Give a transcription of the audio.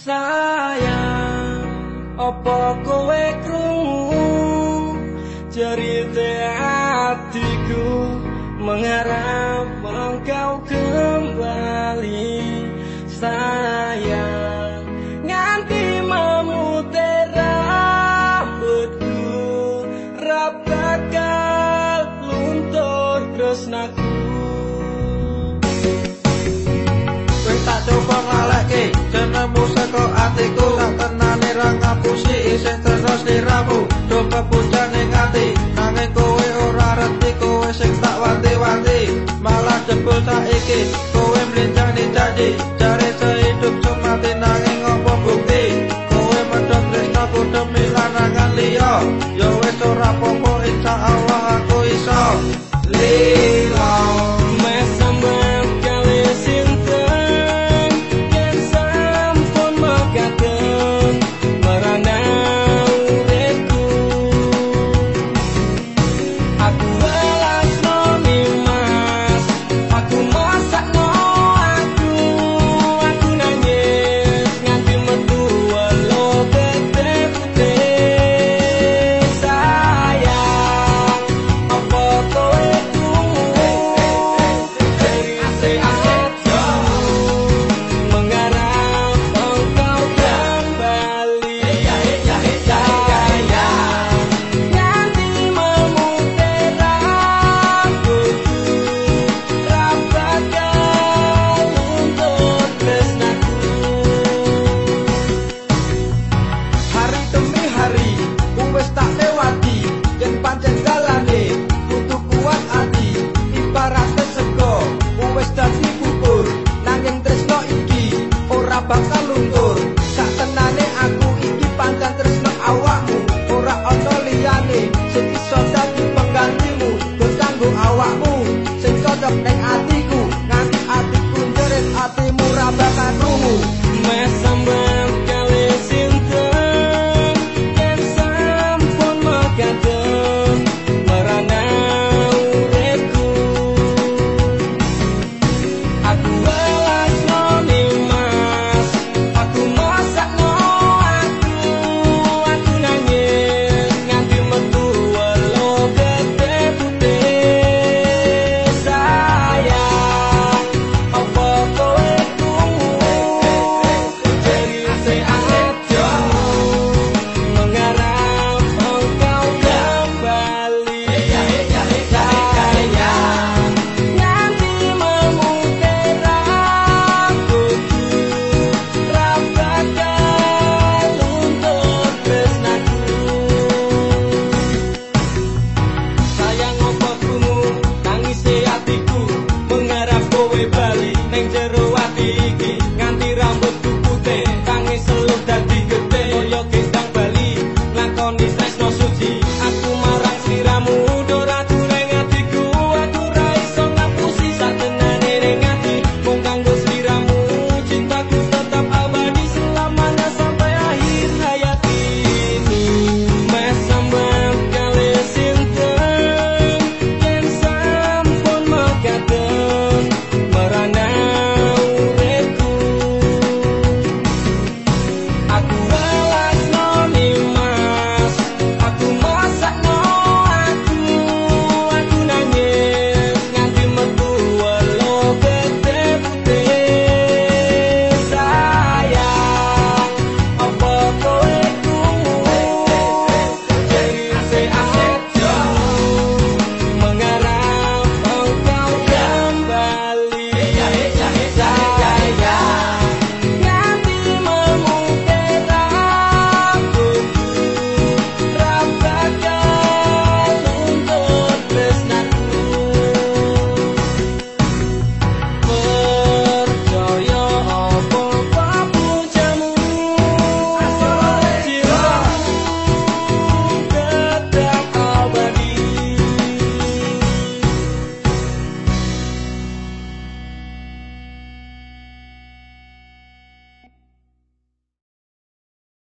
sayang opo kowe krungu? Cerita hatiku mengharap engkau kembali. Sayang nganti memutih rambutku rap luntur tresnaku. Kowe tak coba nemu saka atiku tak tenane ra ngapusi isih terus dirabu do pepucane ati nanging kowe ora reti kowe sing tak wanti-wanti. Malah jebul saiki kowe mlincang dicadi